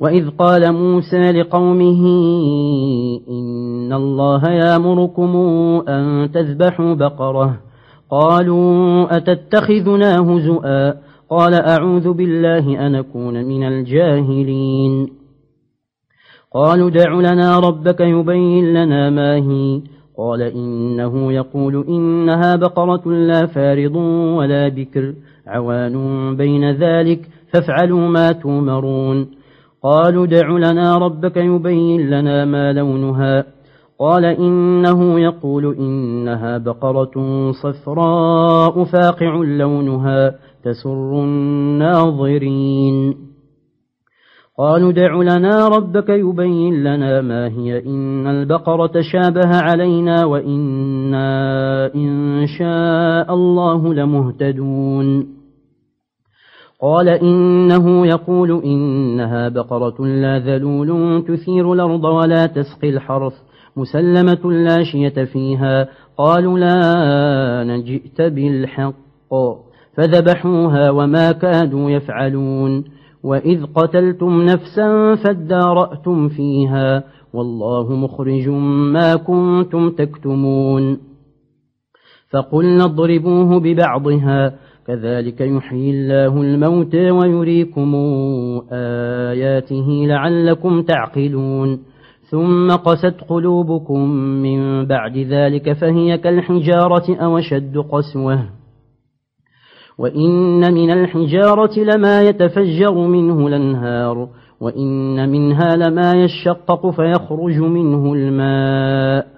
وإذ قال موسى لقومه إن الله يامركم أن تذبحوا بقرة قالوا أتتخذنا هزؤا قال أعوذ بالله أن أكون من الجاهلين قالوا دع لنا ربك يبين لنا ما هي قال إنه يقول إنها بقرة لا فارض ولا بكر عوان بين ذلك فافعلوا ما تومرون قالوا دع لنا ربك يبين لنا ما لونها. قال إنه يقول إنها بقرة صفراء فاقع لونها تسر الناظرين. قالوا دع لنا ربك يبين لنا ما هي. إن البقرة شابه علينا وإنا إن شاء الله لمهتدون. قال إنه يقول إنها بقرة لا ذلول تثير الأرض ولا تسقي الحرث مسلمة لا شية فيها قالوا لا نجئت بالحق فذبحوها وما كادوا يفعلون وإذ قتلتم نفسا فادارأتم فيها والله مخرج ما كنتم تكتمون فقلنا اضربوه ببعضها كذلك يحيي الله الموت ويريكم آياته لعلكم تعقلون. ثم قست قلوبكم من بعد ذلك فهي كالحجارة أو شد قسوة. وإن من الحجارة لما يتفجر منه الأنهار وإن منها لما يشقق فيخرج منه الماء.